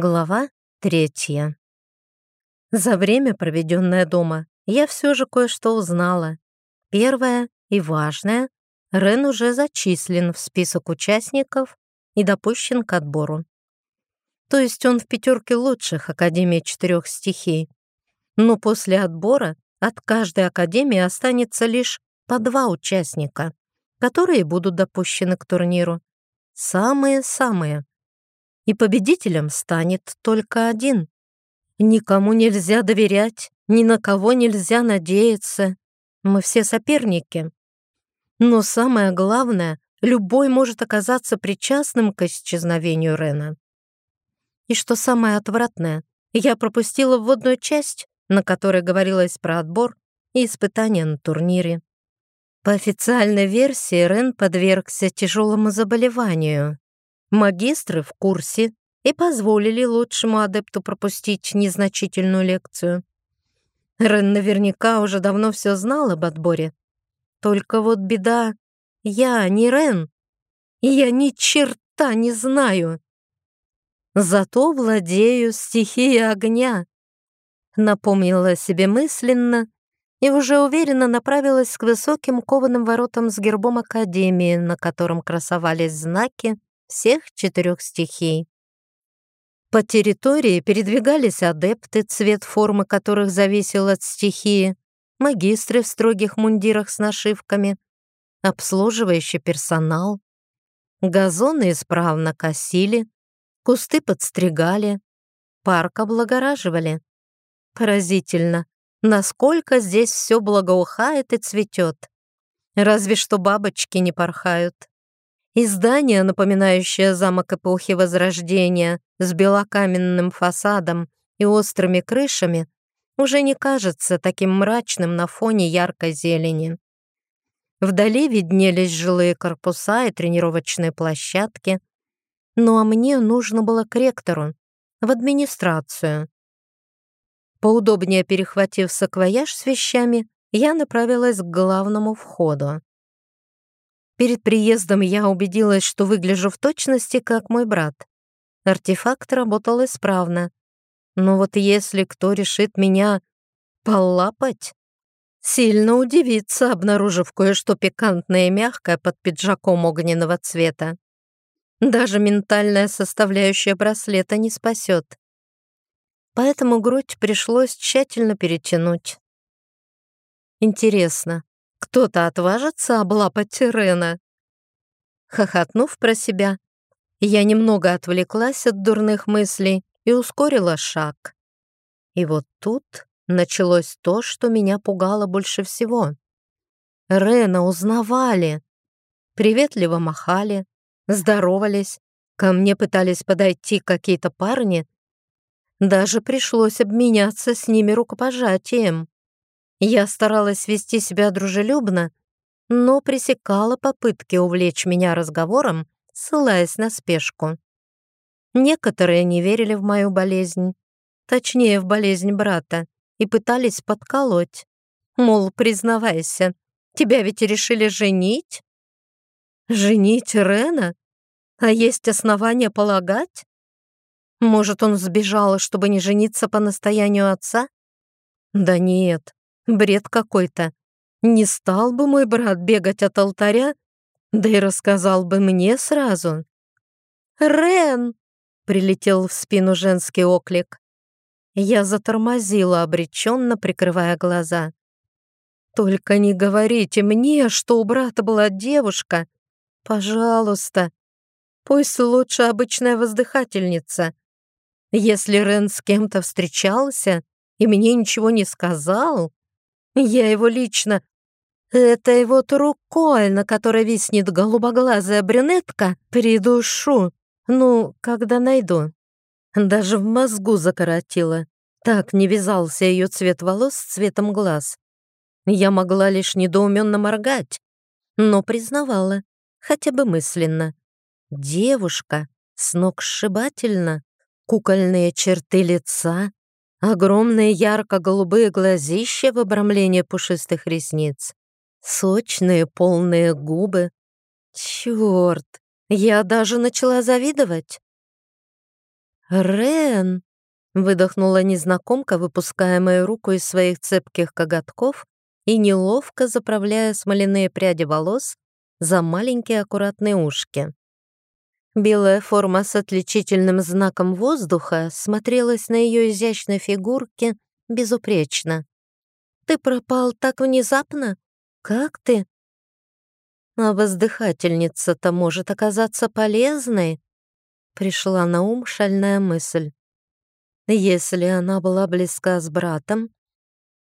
Глава третья. За время, проведенное дома, я все же кое-что узнала. Первое и важное — Рен уже зачислен в список участников и допущен к отбору. То есть он в пятерке лучших Академии четырех стихий. Но после отбора от каждой Академии останется лишь по два участника, которые будут допущены к турниру. Самые-самые и победителем станет только один. Никому нельзя доверять, ни на кого нельзя надеяться. Мы все соперники. Но самое главное, любой может оказаться причастным к исчезновению Рена. И что самое отвратное, я пропустила вводную часть, на которой говорилось про отбор и испытания на турнире. По официальной версии Рен подвергся тяжелому заболеванию. Магистры в курсе и позволили лучшему адепту пропустить незначительную лекцию. Рен наверняка уже давно все знал об отборе. Только вот беда, я не Рен, и я ни черта не знаю. Зато владею стихией огня. Напомнила себе мысленно и уже уверенно направилась к высоким кованым воротам с гербом Академии, на котором красовались знаки всех четырех стихий. По территории передвигались адепты, цвет формы которых зависел от стихии, магистры в строгих мундирах с нашивками, обслуживающий персонал. Газоны исправно косили, кусты подстригали, парк облагораживали. Поразительно, насколько здесь все благоухает и цветет. Разве что бабочки не порхают и здание, напоминающее замок эпохи Возрождения с белокаменным фасадом и острыми крышами, уже не кажется таким мрачным на фоне яркой зелени. Вдали виднелись жилые корпуса и тренировочные площадки. Ну а мне нужно было к ректору, в администрацию. Поудобнее перехватив саквояж с вещами, я направилась к главному входу. Перед приездом я убедилась, что выгляжу в точности, как мой брат. Артефакт работал исправно. Но вот если кто решит меня полапать, сильно удивится, обнаружив кое-что пикантное и мягкое под пиджаком огненного цвета. Даже ментальная составляющая браслета не спасет. Поэтому грудь пришлось тщательно перетянуть. Интересно, кто-то отважится облапать Рена. Хохотнув про себя, я немного отвлеклась от дурных мыслей и ускорила шаг. И вот тут началось то, что меня пугало больше всего. Рена узнавали, приветливо махали, здоровались, ко мне пытались подойти какие-то парни, даже пришлось обменяться с ними рукопожатием. Я старалась вести себя дружелюбно, но пресекала попытки увлечь меня разговором, ссылаясь на спешку. Некоторые не верили в мою болезнь, точнее, в болезнь брата, и пытались подколоть. Мол, признавайся, тебя ведь решили женить? Женить Рена? А есть основания полагать? Может, он сбежал, чтобы не жениться по настоянию отца? Да нет, Бред какой-то. Не стал бы мой брат бегать от алтаря, да и рассказал бы мне сразу. «Рен!» — прилетел в спину женский оклик. Я затормозила, обреченно прикрывая глаза. «Только не говорите мне, что у брата была девушка. Пожалуйста. Пусть лучше обычная воздыхательница. Если Рен с кем-то встречался и мне ничего не сказал, я его лично... Это вот рукой, на которой виснет голубоглазая брюнетка, придушу. Ну, когда найду. Даже в мозгу закоротила. Так не вязался ее цвет волос с цветом глаз. Я могла лишь недоуменно моргать, но признавала, хотя бы мысленно. Девушка, сногсшибательно, кукольные черты лица, Огромные ярко-голубые глазища в обрамлении пушистых ресниц. Сочные полные губы. Черт, я даже начала завидовать. «Рен!» — выдохнула незнакомка, выпуская мою руку из своих цепких коготков и неловко заправляя смоляные пряди волос за маленькие аккуратные ушки. Белая форма с отличительным знаком воздуха смотрелась на ее изящной фигурке безупречно. «Ты пропал так внезапно? Как ты?» «А воздыхательница-то может оказаться полезной?» Пришла на ум шальная мысль. Если она была близка с братом,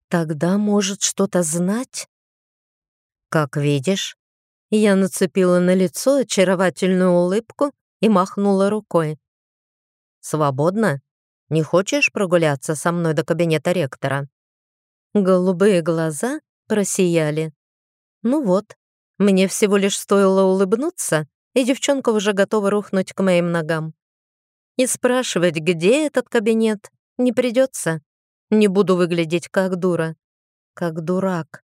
тогда может что-то знать? Как видишь, я нацепила на лицо очаровательную улыбку и махнула рукой. «Свободно? Не хочешь прогуляться со мной до кабинета ректора?» Голубые глаза просияли. «Ну вот, мне всего лишь стоило улыбнуться, и девчонка уже готова рухнуть к моим ногам. И спрашивать, где этот кабинет, не придется. Не буду выглядеть как дура, как дурак.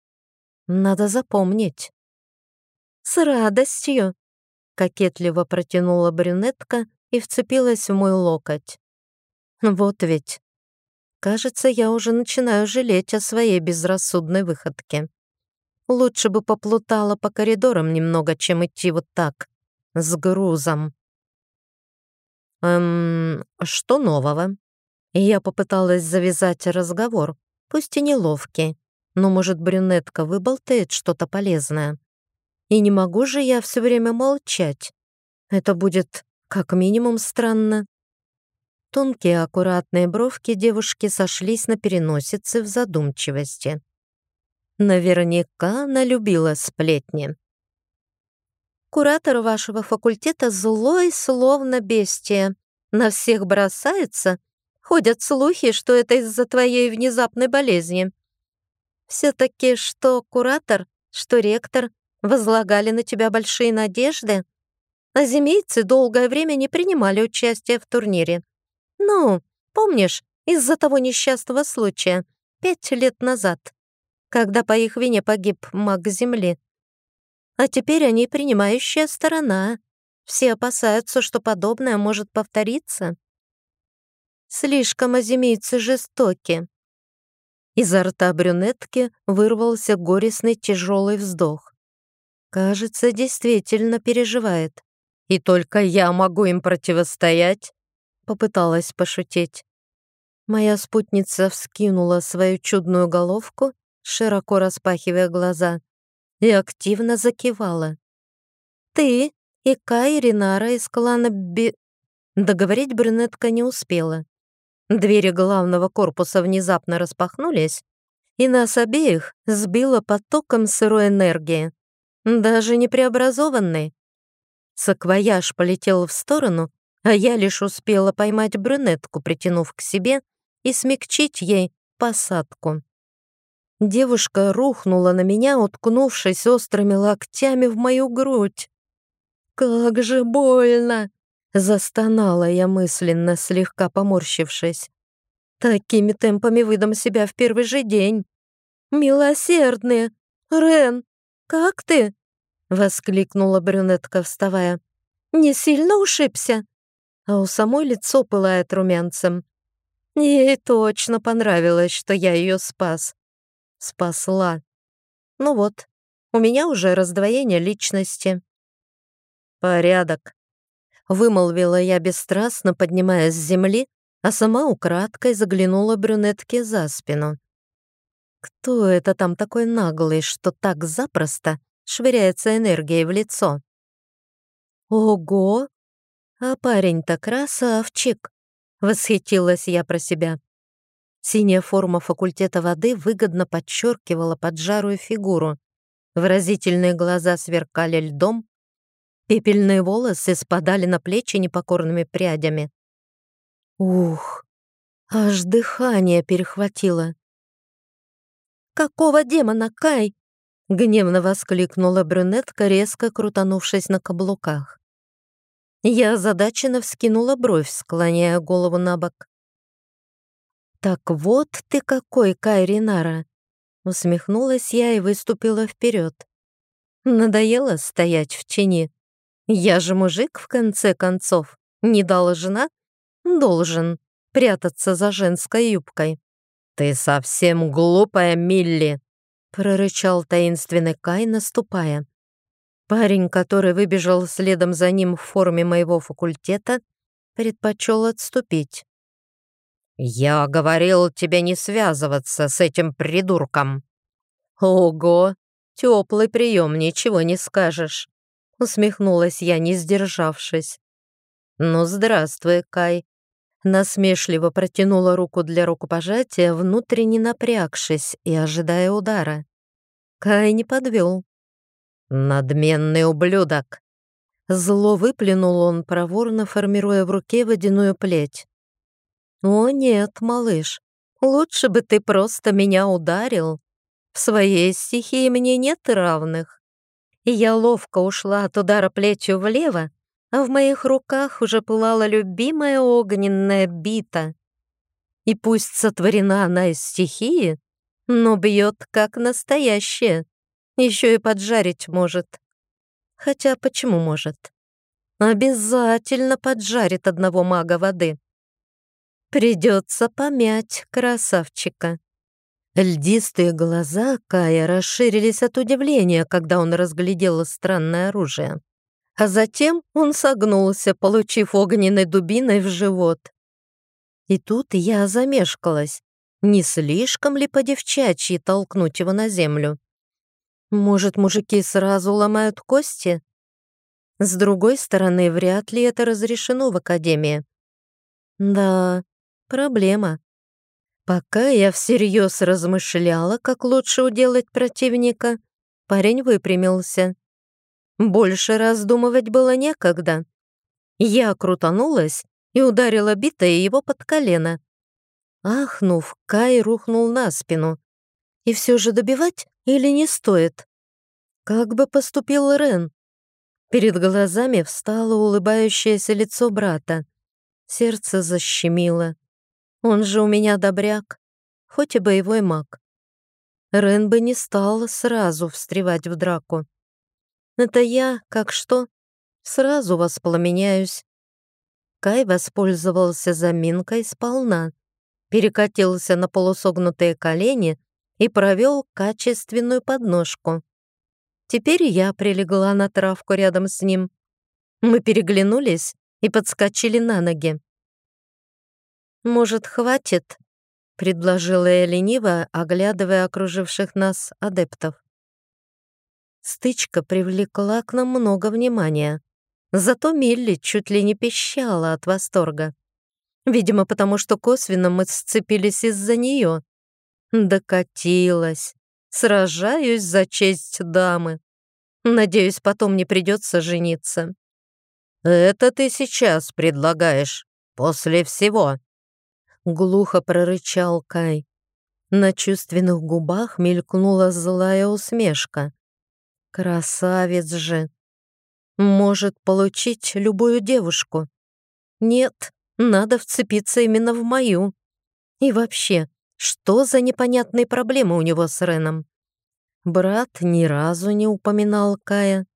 Надо запомнить. «С радостью!» Кокетливо протянула брюнетка и вцепилась в мой локоть. Вот ведь. Кажется, я уже начинаю жалеть о своей безрассудной выходке. Лучше бы поплутала по коридорам немного, чем идти вот так, с грузом. «Эм, что нового?» Я попыталась завязать разговор, пусть и неловкий, но, может, брюнетка выболтает что-то полезное. И не могу же я все время молчать. Это будет как минимум странно. Тонкие аккуратные бровки девушки сошлись на переносице в задумчивости. Наверняка она любила сплетни. «Куратор вашего факультета злой, словно бестия. На всех бросается. Ходят слухи, что это из-за твоей внезапной болезни. Все-таки что куратор, что ректор возлагали на тебя большие надежды, а земейцы долгое время не принимали участие в турнире. Ну, помнишь, из-за того несчастного случая, пять лет назад, когда по их вине погиб маг Земли. А теперь они принимающая сторона. Все опасаются, что подобное может повториться. Слишком азимийцы жестоки. Изо рта брюнетки вырвался горестный тяжелый вздох. Кажется, действительно переживает. И только я могу им противостоять? Попыталась пошутить. Моя спутница вскинула свою чудную головку, широко распахивая глаза, и активно закивала. «Ты и Кай Ринара из клана Би...» Договорить брюнетка не успела. Двери главного корпуса внезапно распахнулись, и нас обеих сбило потоком сырой энергии даже не преобразованный. Саквояж полетел в сторону, а я лишь успела поймать брюнетку, притянув к себе и смягчить ей посадку. Девушка рухнула на меня, уткнувшись острыми локтями в мою грудь. «Как же больно!» — застонала я мысленно, слегка поморщившись. «Такими темпами выдам себя в первый же день!» «Милосердные! Рен, как ты?» — воскликнула брюнетка, вставая. «Не сильно ушибся?» А у самой лицо пылает румянцем. Ей точно понравилось, что я ее спас. Спасла. Ну вот, у меня уже раздвоение личности. «Порядок», — вымолвила я бесстрастно, поднимаясь с земли, а сама украдкой заглянула брюнетке за спину. Кто это там такой наглый, что так запросто швыряется энергией в лицо? Ого! А парень-то красавчик! Восхитилась я про себя. Синяя форма факультета воды выгодно подчеркивала поджарую фигуру. Выразительные глаза сверкали льдом, пепельные волосы спадали на плечи непокорными прядями. Ух, аж дыхание перехватило. «Какого демона, Кай?» — гневно воскликнула брюнетка, резко крутанувшись на каблуках. Я озадаченно вскинула бровь, склоняя голову на бок. «Так вот ты какой, Кай Ринара!» Усмехнулась я и выступила вперед. Надоело стоять в тени. Я же мужик, в конце концов, не должна. должен прятаться за женской юбкой. «Ты совсем глупая, Милли!» — прорычал таинственный Кай, наступая. Парень, который выбежал следом за ним в форме моего факультета, предпочел отступить. «Я говорил тебе не связываться с этим придурком». «Ого, теплый прием, ничего не скажешь», — усмехнулась я, не сдержавшись. «Ну, здравствуй, Кай». Насмешливо протянула руку для рукопожатия, внутренне напрягшись и ожидая удара. Кай не подвел. «Надменный ублюдок!» Зло выплюнул он, проворно формируя в руке водяную плеть. «О нет, малыш, лучше бы ты просто меня ударил. В своей стихии мне нет равных». Я ловко ушла от удара плетью влево, а в моих руках уже пылала любимая огненная бита. И пусть сотворена она из стихии, но бьет как настоящая. Еще и поджарить может. Хотя почему может? Обязательно поджарит одного мага воды. Придется помять красавчика. Льдистые глаза Кая расширились от удивления, когда он разглядел странное оружие. А затем он согнулся, получив огненной дубиной в живот. И тут я замешкалась. Не слишком ли по-девчачьи толкнуть его на землю? Может, мужики сразу ломают кости? С другой стороны, вряд ли это разрешено в академии. Да, проблема. Пока я всерьез размышляла, как лучше уделать противника, парень выпрямился. Больше раздумывать было некогда. Я крутанулась и ударила битой его под колено. Ахнув, Кай рухнул на спину. И все же добивать или не стоит? Как бы поступил Рен? Перед глазами встало улыбающееся лицо брата. Сердце защемило. Он же у меня добряк, хоть и боевой маг. Рен бы не стал сразу встревать в драку. Это я, как что, сразу воспламеняюсь. Кай воспользовался заминкой сполна, перекатился на полусогнутые колени и провел качественную подножку. Теперь я прилегла на травку рядом с ним. Мы переглянулись и подскочили на ноги. «Может, хватит?» — предложила я лениво, оглядывая окруживших нас адептов. Стычка привлекла к нам много внимания. Зато Милли чуть ли не пищала от восторга. Видимо, потому что косвенно мы сцепились из-за нее. Докатилась. Сражаюсь за честь дамы. Надеюсь, потом не придется жениться. «Это ты сейчас предлагаешь, после всего?» Глухо прорычал Кай. На чувственных губах мелькнула злая усмешка. Красавец же! Может получить любую девушку. Нет, надо вцепиться именно в мою. И вообще, что за непонятные проблемы у него с Реном? Брат ни разу не упоминал Кая.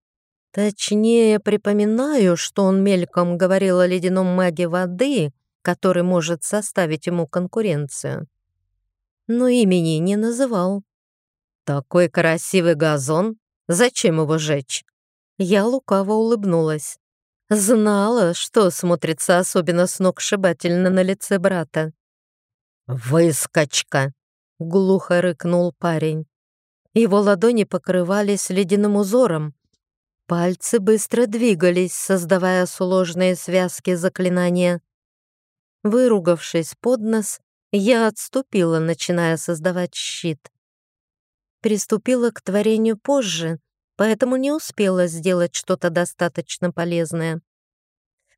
Точнее, припоминаю, что он мельком говорил о ледяном маге воды, который может составить ему конкуренцию. Но имени не называл. «Такой красивый газон, зачем его жечь?» Я лукаво улыбнулась. Знала, что смотрится особенно сногсшибательно на лице брата. «Выскочка!» — глухо рыкнул парень. Его ладони покрывались ледяным узором. Пальцы быстро двигались, создавая сложные связки заклинания. Выругавшись под нос, я отступила, начиная создавать щит. Приступила к творению позже, поэтому не успела сделать что-то достаточно полезное.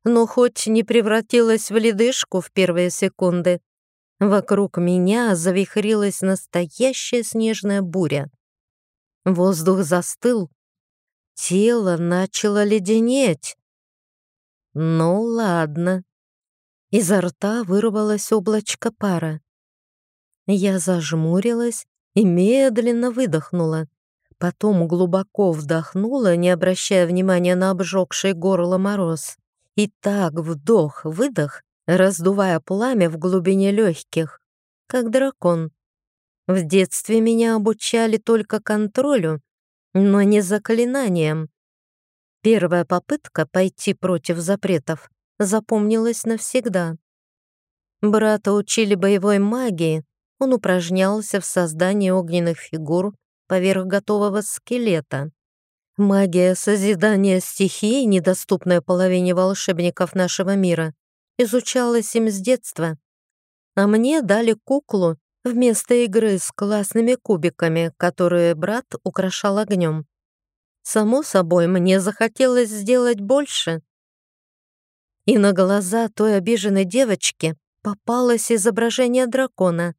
Но хоть не превратилась в ледышку в первые секунды, Вокруг меня завихрилась настоящая снежная буря. Воздух застыл, тело начало леденеть. Ну ладно. Изо рта вырвалось облачко пара. Я зажмурилась и медленно выдохнула. Потом глубоко вдохнула, не обращая внимания на обжегший горло мороз. И так вдох-выдох раздувая пламя в глубине легких, как дракон. В детстве меня обучали только контролю, но не заклинаниям. Первая попытка пойти против запретов запомнилась навсегда. Брата учили боевой магии, он упражнялся в создании огненных фигур поверх готового скелета. Магия созидания стихий, недоступная половине волшебников нашего мира, изучалась им с детства. А мне дали куклу вместо игры с классными кубиками, которые брат украшал огнем. Само собой, мне захотелось сделать больше. И на глаза той обиженной девочки попалось изображение дракона.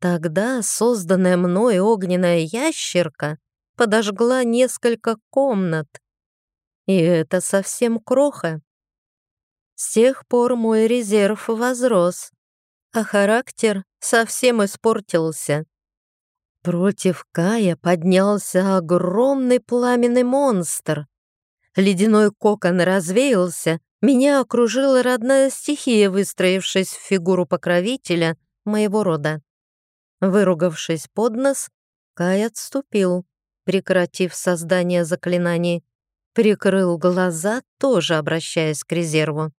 Тогда созданная мной огненная ящерка подожгла несколько комнат. И это совсем кроха. С тех пор мой резерв возрос, а характер совсем испортился. Против Кая поднялся огромный пламенный монстр. Ледяной кокон развеялся, меня окружила родная стихия, выстроившись в фигуру покровителя моего рода. Выругавшись под нос, Кай отступил, прекратив создание заклинаний, прикрыл глаза, тоже обращаясь к резерву.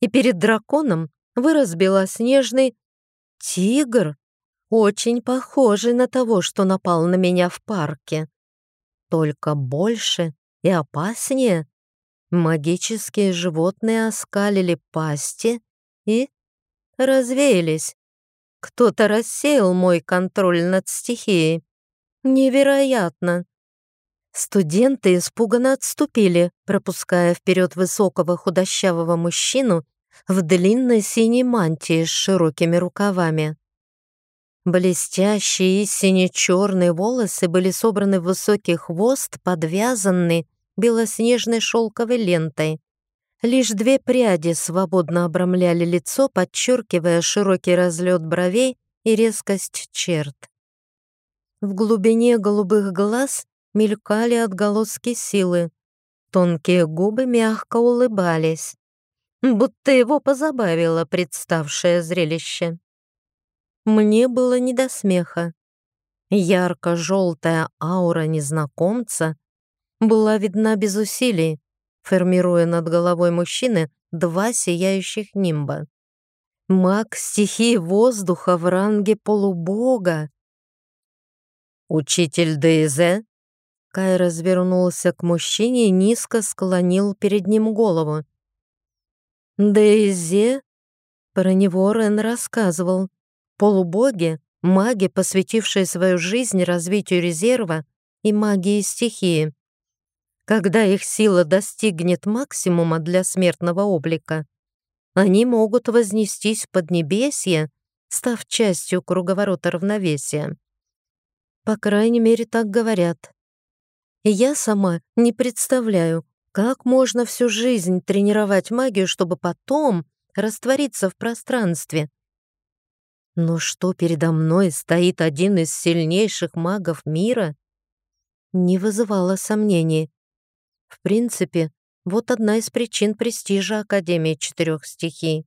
И перед драконом вырос белоснежный тигр, очень похожий на того, что напал на меня в парке. Только больше и опаснее. Магические животные оскалили пасти и развеялись. Кто-то рассеял мой контроль над стихией. Невероятно. Студенты испуганно отступили, пропуская вперед высокого худощавого мужчину в длинной синей мантии с широкими рукавами. Блестящие сине-черные волосы были собраны в высокий хвост, подвязанный белоснежной шелковой лентой. Лишь две пряди свободно обрамляли лицо, подчеркивая широкий разлет бровей и резкость черт. В глубине голубых глаз мелькали отголоски силы. Тонкие губы мягко улыбались, будто его позабавило представшее зрелище. Мне было не до смеха. Ярко-желтая аура незнакомца была видна без усилий, формируя над головой мужчины два сияющих нимба. Маг стихии воздуха в ранге полубога. «Учитель Дейзе?» Кай развернулся к мужчине и низко склонил перед ним голову. «Дейзе?» Про него Рен рассказывал. Полубоги — маги, посвятившие свою жизнь развитию резерва и магии стихии. Когда их сила достигнет максимума для смертного облика, они могут вознестись в поднебесье, став частью круговорота равновесия. По крайней мере, так говорят. Я сама не представляю, как можно всю жизнь тренировать магию, чтобы потом раствориться в пространстве, но что передо мной стоит один из сильнейших магов мира, не вызывало сомнений. В принципе, вот одна из причин престижа Академии четырех стихий.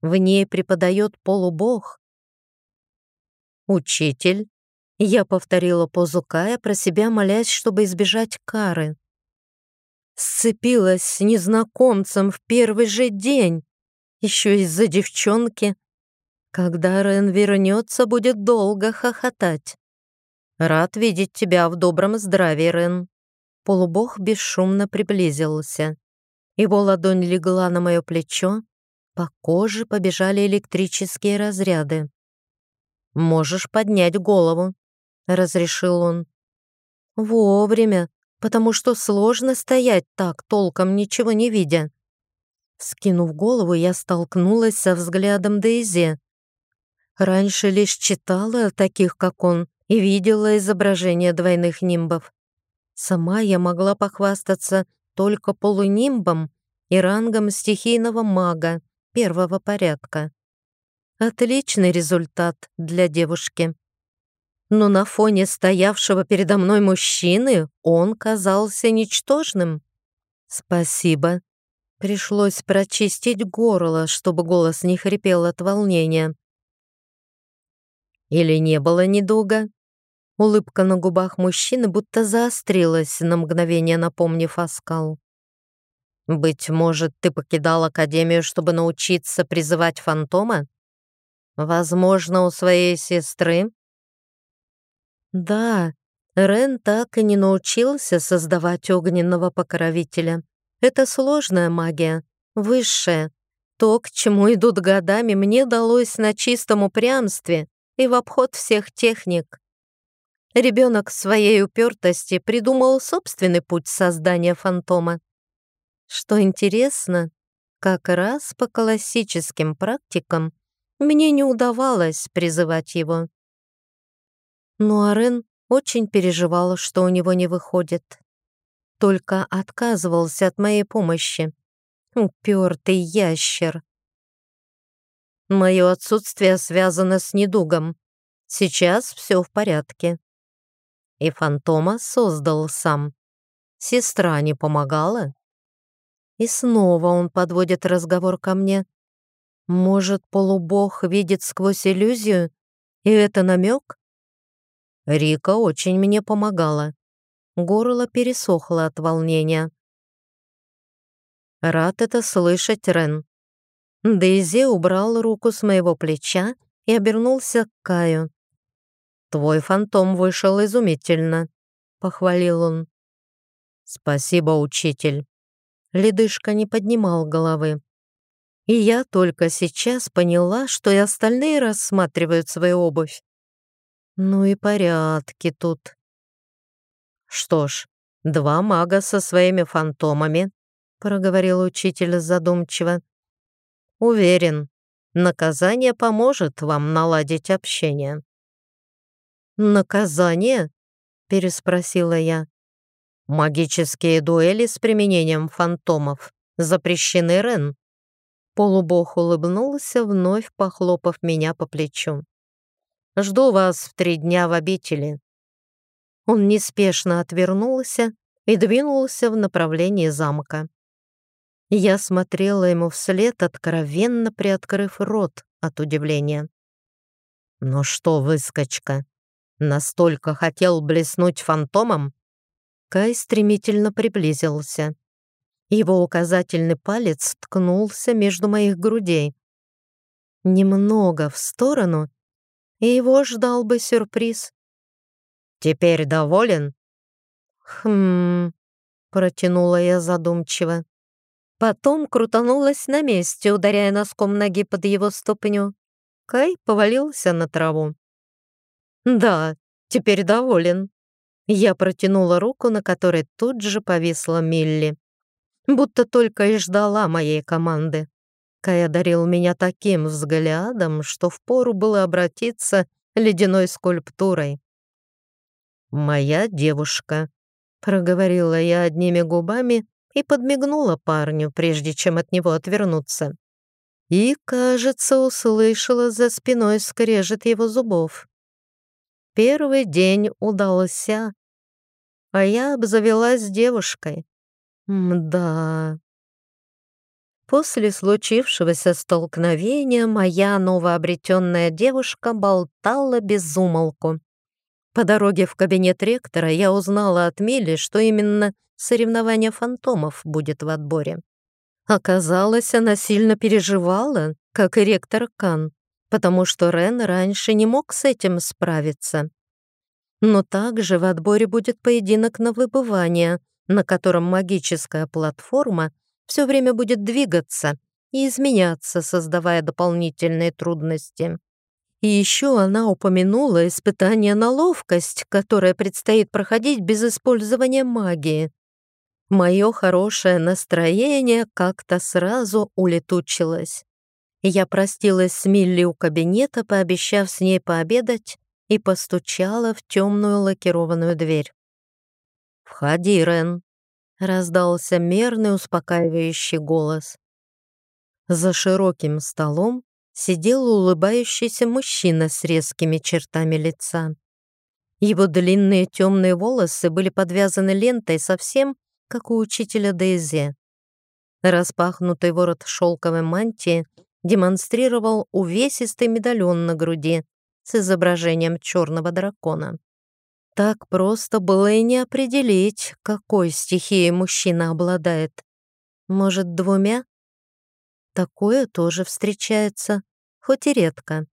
В ней преподает полубог. «Учитель», — я повторила позу Кая, про себя молясь, чтобы избежать кары. Сцепилась с незнакомцем в первый же день, еще из-за девчонки, когда Рен вернется, будет долго хохотать. Рад видеть тебя в добром здравии, Рен. Полубог бесшумно приблизился. Его ладонь легла на мое плечо, по коже побежали электрические разряды. «Можешь поднять голову», — разрешил он. «Вовремя, потому что сложно стоять так, толком ничего не видя». Скинув голову, я столкнулась со взглядом Дейзи. Раньше лишь читала о таких, как он, и видела изображения двойных нимбов. Сама я могла похвастаться только полунимбом и рангом стихийного мага первого порядка. Отличный результат для девушки. Но на фоне стоявшего передо мной мужчины он казался ничтожным. «Спасибо», Пришлось прочистить горло, чтобы голос не хрипел от волнения. Или не было недуга? Улыбка на губах мужчины будто заострилась, на мгновение напомнив оскал. «Быть может, ты покидал Академию, чтобы научиться призывать фантома? Возможно, у своей сестры?» «Да, Рен так и не научился создавать огненного покровителя. Это сложная магия, высшая. То, к чему идут годами, мне далось на чистом упрямстве и в обход всех техник. Ребенок своей упертости придумал собственный путь создания фантома. Что интересно, как раз по классическим практикам мне не удавалось призывать его. Но Арен очень переживал, что у него не выходит. Только отказывался от моей помощи. Упертый ящер. Мое отсутствие связано с недугом. Сейчас все в порядке и фантома создал сам. Сестра не помогала? И снова он подводит разговор ко мне. Может, полубог видит сквозь иллюзию? И это намек? Рика очень мне помогала. Горло пересохло от волнения. Рад это слышать, Рен. Дейзи убрал руку с моего плеча и обернулся к Каю. «Твой фантом вышел изумительно», — похвалил он. «Спасибо, учитель». Ледышка не поднимал головы. И я только сейчас поняла, что и остальные рассматривают свою обувь. Ну и порядки тут. Что ж, два мага со своими фантомами, проговорил учитель задумчиво. Уверен, наказание поможет вам наладить общение. «Наказание?» — переспросила я. «Магические дуэли с применением фантомов запрещены, Рен». Полубог улыбнулся, вновь похлопав меня по плечу. «Жду вас в три дня в обители». Он неспешно отвернулся и двинулся в направлении замка. Я смотрела ему вслед, откровенно приоткрыв рот от удивления. «Ну что, выскочка, Настолько хотел блеснуть фантомом? Кай стремительно приблизился. Его указательный палец ткнулся между моих грудей. Немного в сторону, и его ждал бы сюрприз. «Теперь доволен?» «Хм...» — протянула я задумчиво. Потом крутанулась на месте, ударяя носком ноги под его ступню. Кай повалился на траву. «Да, теперь доволен». Я протянула руку, на которой тут же повисла Милли. Будто только и ждала моей команды. Кай одарил меня таким взглядом, что впору было обратиться ледяной скульптурой. «Моя девушка», — проговорила я одними губами и подмигнула парню, прежде чем от него отвернуться. И, кажется, услышала за спиной скрежет его зубов. Первый день удался, а я обзавелась девушкой. Мда. После случившегося столкновения моя новообретенная девушка болтала без умолку. По дороге в кабинет ректора я узнала от Мили, что именно соревнование фантомов будет в отборе. Оказалось, она сильно переживала, как и ректор Кан потому что Рен раньше не мог с этим справиться. Но также в отборе будет поединок на выбывание, на котором магическая платформа все время будет двигаться и изменяться, создавая дополнительные трудности. И еще она упомянула испытание на ловкость, которое предстоит проходить без использования магии. Мое хорошее настроение как-то сразу улетучилось. Я простилась с Милли у кабинета, пообещав с ней пообедать, и постучала в темную лакированную дверь. «Входи, Рен», — раздался мерный успокаивающий голос. За широким столом сидел улыбающийся мужчина с резкими чертами лица. Его длинные темные волосы были подвязаны лентой совсем, как у учителя Дейзе. Распахнутый ворот шелковой мантии демонстрировал увесистый медальон на груди с изображением черного дракона. Так просто было и не определить, какой стихией мужчина обладает. Может, двумя? Такое тоже встречается, хоть и редко.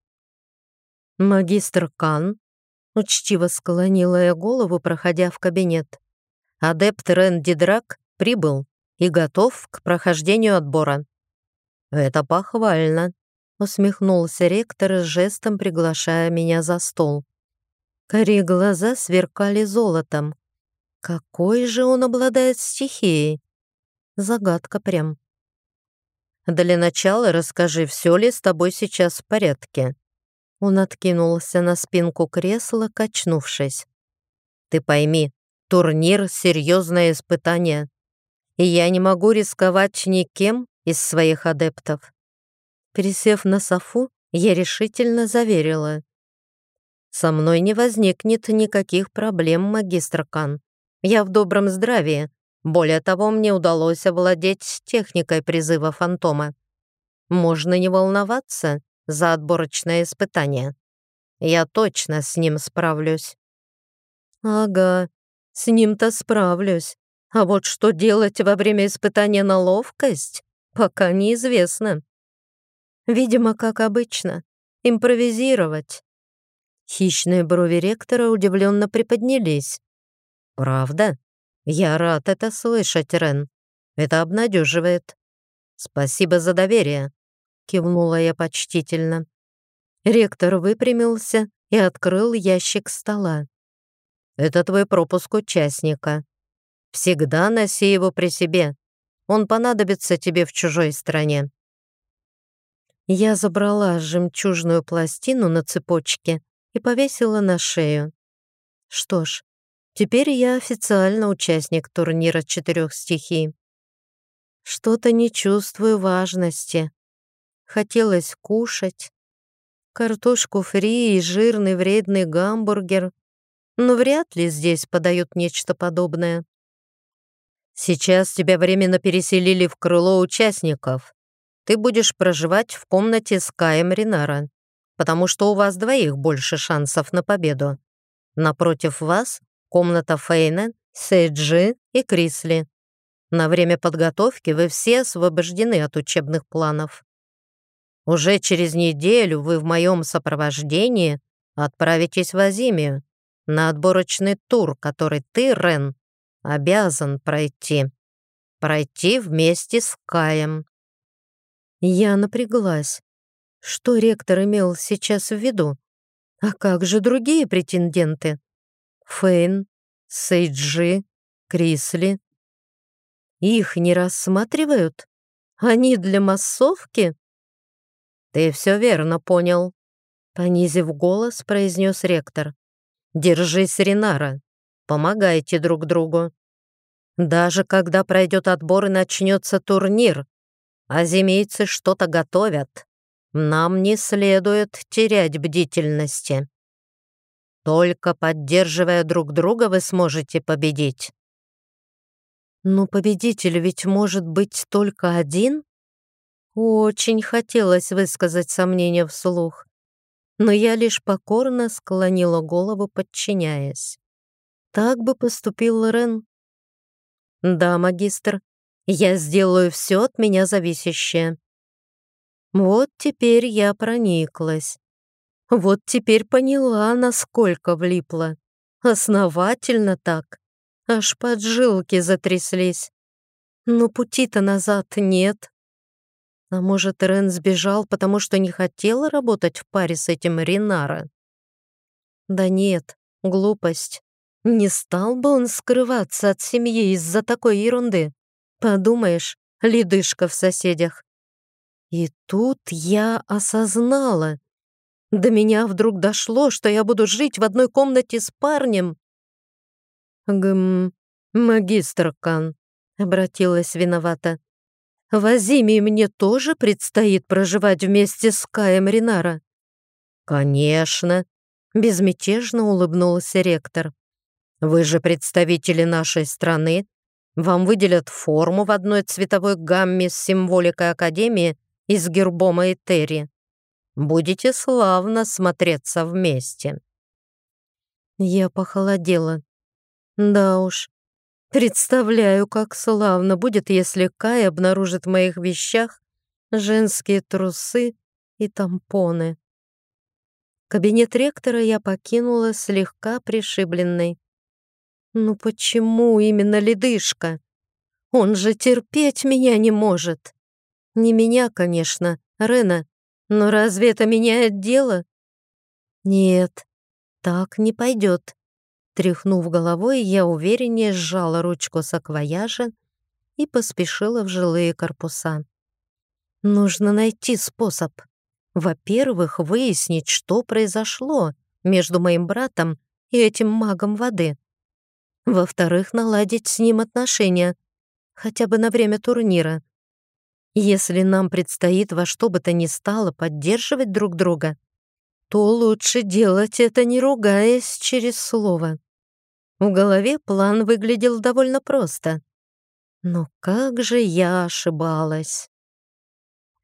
«Магистр Кан», — учтиво склонила я голову, проходя в кабинет. «Адепт Рэнди Драк прибыл и готов к прохождению отбора». «Это похвально», — усмехнулся ректор, жестом приглашая меня за стол. Кори глаза сверкали золотом. Какой же он обладает стихией? Загадка прям. Для начала расскажи, все ли с тобой сейчас в порядке. Он откинулся на спинку кресла, качнувшись. Ты пойми, турнир — серьезное испытание. И я не могу рисковать никем из своих адептов. Пересев на софу, я решительно заверила. «Со мной не возникнет никаких проблем, магистр Кан. Я в добром здравии. Более того, мне удалось овладеть техникой призыва фантома. Можно не волноваться за отборочное испытание. Я точно с ним справлюсь». «Ага, с ним-то справлюсь. А вот что делать во время испытания на ловкость, пока неизвестно. Видимо, как обычно, импровизировать. Хищные брови ректора удивленно приподнялись. «Правда? Я рад это слышать, Рен. Это обнадеживает. Спасибо за доверие», — кивнула я почтительно. Ректор выпрямился и открыл ящик стола. «Это твой пропуск участника. Всегда носи его при себе. Он понадобится тебе в чужой стране». Я забрала жемчужную пластину на цепочке и повесила на шею. Что ж, теперь я официально участник турнира четырех стихий. Что-то не чувствую важности. Хотелось кушать. Картошку фри и жирный вредный гамбургер. Но вряд ли здесь подают нечто подобное. Сейчас тебя временно переселили в крыло участников. Ты будешь проживать в комнате с Каем Ринара потому что у вас двоих больше шансов на победу. Напротив вас комната Фейна, Сейджи и Крисли. На время подготовки вы все освобождены от учебных планов. Уже через неделю вы в моем сопровождении отправитесь в Азимию на отборочный тур, который ты, Рен, обязан пройти. Пройти вместе с Каем. Я напряглась. Что ректор имел сейчас в виду? А как же другие претенденты? Фейн, Сейджи, Крисли. Их не рассматривают? Они для массовки? Ты все верно понял. Понизив голос, произнес ректор. Держись, Ринара. Помогайте друг другу. Даже когда пройдет отбор и начнется турнир, азимейцы что-то готовят. Нам не следует терять бдительности. Только поддерживая друг друга, вы сможете победить. Но победитель ведь может быть только один? Очень хотелось высказать сомнение вслух, но я лишь покорно склонила голову, подчиняясь. Так бы поступил Рен. Да, магистр, я сделаю все от меня зависящее. Вот теперь я прониклась. Вот теперь поняла, насколько влипла. Основательно так. Аж поджилки затряслись. Но пути-то назад нет. А может, Рен сбежал, потому что не хотела работать в паре с этим Ринара? Да нет, глупость. Не стал бы он скрываться от семьи из-за такой ерунды. Подумаешь, ледышка в соседях. И тут я осознала. До меня вдруг дошло, что я буду жить в одной комнате с парнем. «Гм, магистр Кан», — обратилась виновата. «В Азиме мне тоже предстоит проживать вместе с Каем Ринара?» «Конечно», — безмятежно улыбнулся ректор. «Вы же представители нашей страны. Вам выделят форму в одной цветовой гамме с символикой Академии и с гербом Этери. Будете славно смотреться вместе». Я похолодела. Да уж, представляю, как славно будет, если Кай обнаружит в моих вещах женские трусы и тампоны. Кабинет ректора я покинула слегка пришибленной. Ну почему именно ледышка? Он же терпеть меня не может. Не меня, конечно, Рена, но разве это меняет дело? Нет, так не пойдет. Тряхнув головой, я увереннее сжала ручку саквояжа и поспешила в жилые корпуса. Нужно найти способ. Во-первых, выяснить, что произошло между моим братом и этим магом воды. Во-вторых, наладить с ним отношения, хотя бы на время турнира. Если нам предстоит во что бы то ни стало поддерживать друг друга, то лучше делать это не ругаясь через слово. В голове план выглядел довольно просто. Но как же я ошибалась.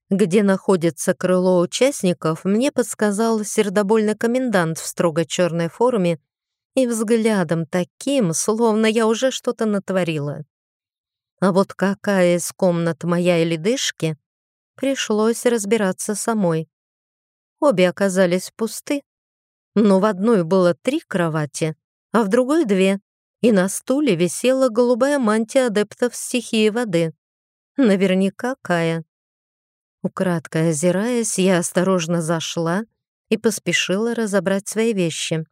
Где находится крыло участников, мне подсказал сердобольный комендант в строго черной форме и взглядом таким, словно я уже что-то натворила. А вот какая из комнат моя или дышки, пришлось разбираться самой. Обе оказались пусты, но в одной было три кровати, а в другой две, и на стуле висела голубая мантия адептов стихии воды. Наверняка Кая. Украдкой озираясь, я осторожно зашла и поспешила разобрать свои вещи.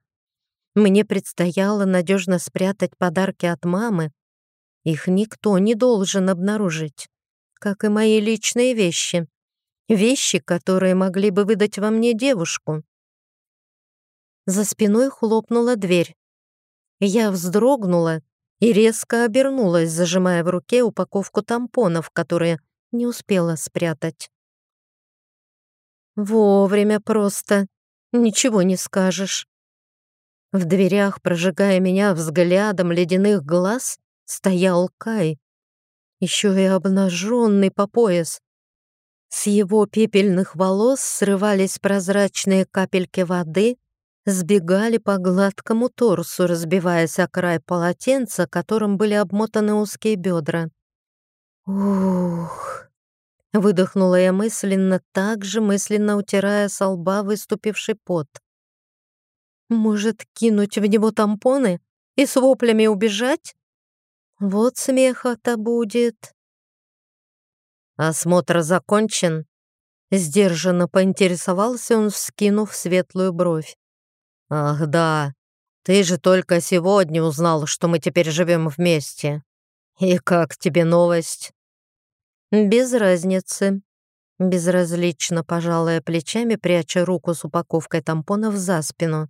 Мне предстояло надежно спрятать подарки от мамы. Их никто не должен обнаружить, как и мои личные вещи. Вещи, которые могли бы выдать во мне девушку. За спиной хлопнула дверь. Я вздрогнула и резко обернулась, зажимая в руке упаковку тампонов, которые не успела спрятать. Вовремя просто. Ничего не скажешь. В дверях, прожигая меня взглядом ледяных глаз, стоял Кай. Еще и обнаженный по пояс. С его пепельных волос срывались прозрачные капельки воды, сбегали по гладкому торсу, разбиваясь о край полотенца, которым были обмотаны узкие бедра. «Ух!» — выдохнула я мысленно, так же мысленно утирая со лба выступивший пот. «Может, кинуть в него тампоны и с воплями убежать? Вот смеха-то будет!» «Осмотр закончен?» Сдержанно поинтересовался он, вскинув светлую бровь. «Ах да, ты же только сегодня узнал, что мы теперь живем вместе. И как тебе новость?» «Без разницы», безразлично пожалая плечами, пряча руку с упаковкой тампонов за спину.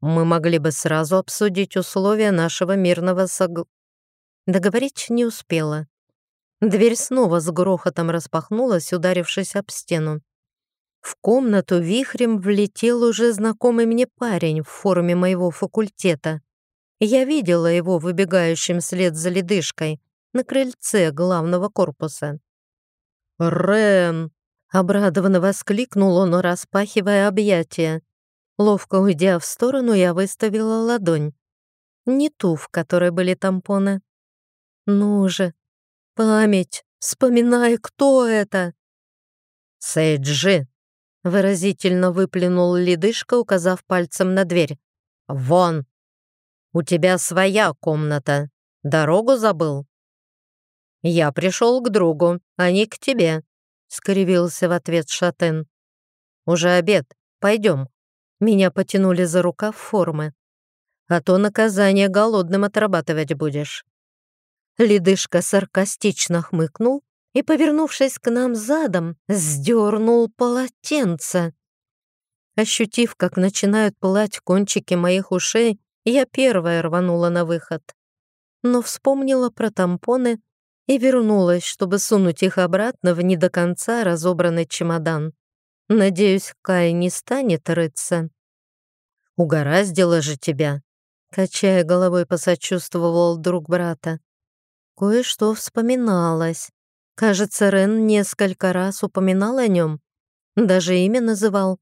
«Мы могли бы сразу обсудить условия нашего мирного согл...» Договорить не успела. Дверь снова с грохотом распахнулась, ударившись об стену. В комнату вихрем влетел уже знакомый мне парень в форме моего факультета. Я видела его выбегающим вслед за ледышкой на крыльце главного корпуса. «Рен!» — обрадованно воскликнул он, распахивая объятия. Ловко уйдя в сторону, я выставила ладонь. Не ту, в которой были тампоны. «Ну же, память, вспоминай, кто это!» «Сейджи!» Выразительно выплюнул ледышка, указав пальцем на дверь. «Вон! У тебя своя комната. Дорогу забыл?» «Я пришел к другу, а не к тебе», — скривился в ответ Шатен. «Уже обед. Пойдем». Меня потянули за рукав формы. «А то наказание голодным отрабатывать будешь». Ледышка саркастично хмыкнул и, повернувшись к нам задом, сдернул полотенце. Ощутив, как начинают пылать кончики моих ушей, я первая рванула на выход. Но вспомнила про тампоны и вернулась, чтобы сунуть их обратно в не до конца разобранный чемодан. Надеюсь, Кай не станет рыться. «Угораздило же тебя», — качая головой, посочувствовал друг брата. Кое-что вспоминалось. Кажется, Рен несколько раз упоминал о нем, даже имя называл,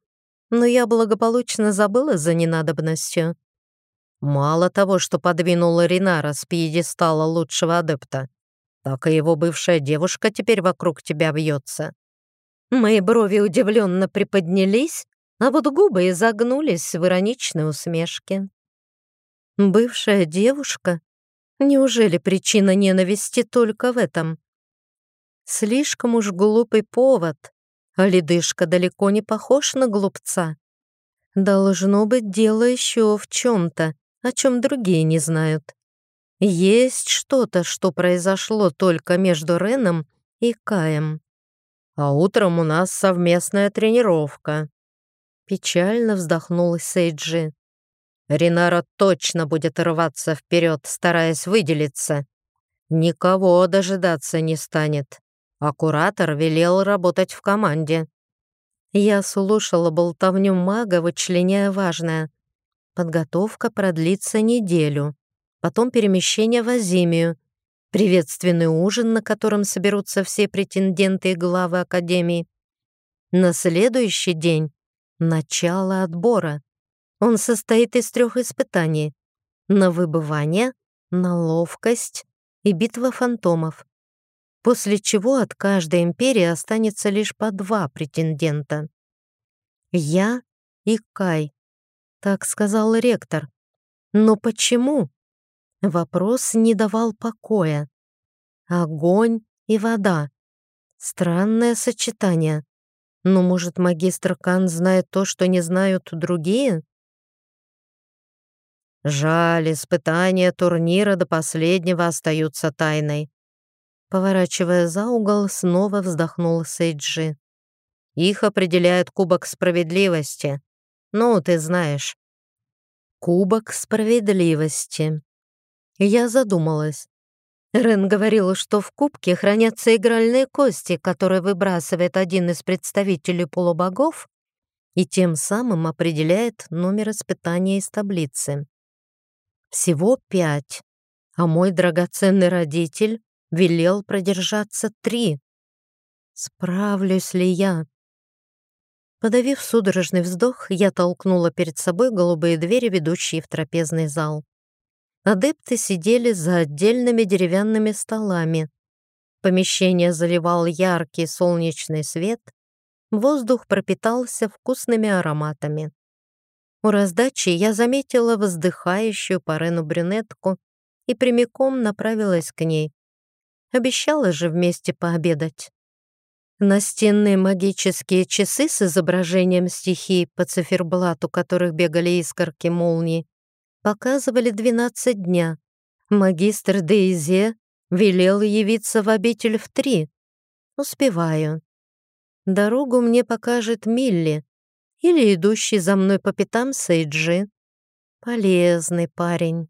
но я благополучно забыла за ненадобностью. Мало того, что подвинула Ринара с пьедестала лучшего адепта, так и его бывшая девушка теперь вокруг тебя вьется. Мои брови удивленно приподнялись, а вот губы изогнулись в ироничной усмешке. Бывшая девушка? Неужели причина ненависти только в этом? Слишком уж глупый повод, а ледышка далеко не похож на глупца. Должно быть дело еще в чем-то, о чем другие не знают. Есть что-то, что произошло только между Реном и Каем. А утром у нас совместная тренировка. Печально вздохнул Сейджи. Ринара точно будет рваться вперед, стараясь выделиться. Никого дожидаться не станет. А куратор велел работать в команде. Я слушала болтовню мага, вычленяя важное. Подготовка продлится неделю. Потом перемещение в Азимию. Приветственный ужин, на котором соберутся все претенденты и главы Академии. На следующий день — начало отбора. Он состоит из трех испытаний. На выбывание, на ловкость и битва фантомов. После чего от каждой империи останется лишь по два претендента. Я и Кай. Так сказал ректор. Но почему? Вопрос не давал покоя. Огонь и вода. Странное сочетание. Но, может, магистр Кан знает то, что не знают другие? Жаль, испытания турнира до последнего остаются тайной. Поворачивая за угол, снова вздохнул Сейджи. Их определяет Кубок Справедливости. Ну, ты знаешь. Кубок Справедливости. Я задумалась. Рен говорил, что в кубке хранятся игральные кости, которые выбрасывает один из представителей полубогов и тем самым определяет номер испытания из таблицы. Всего пять, а мой драгоценный родитель велел продержаться три. Справлюсь ли я? Подавив судорожный вздох, я толкнула перед собой голубые двери, ведущие в трапезный зал. Адепты сидели за отдельными деревянными столами. Помещение заливал яркий солнечный свет, воздух пропитался вкусными ароматами. У раздачи я заметила воздыхающую по Рену брюнетку и прямиком направилась к ней. Обещала же вместе пообедать. Настенные магические часы с изображением стихий по циферблату, которых бегали искорки молнии, показывали 12 дня. Магистр Дейзе велел явиться в обитель в три. Успеваю. Дорогу мне покажет Милли или идущий за мной по пятам Сейджи. Полезный парень.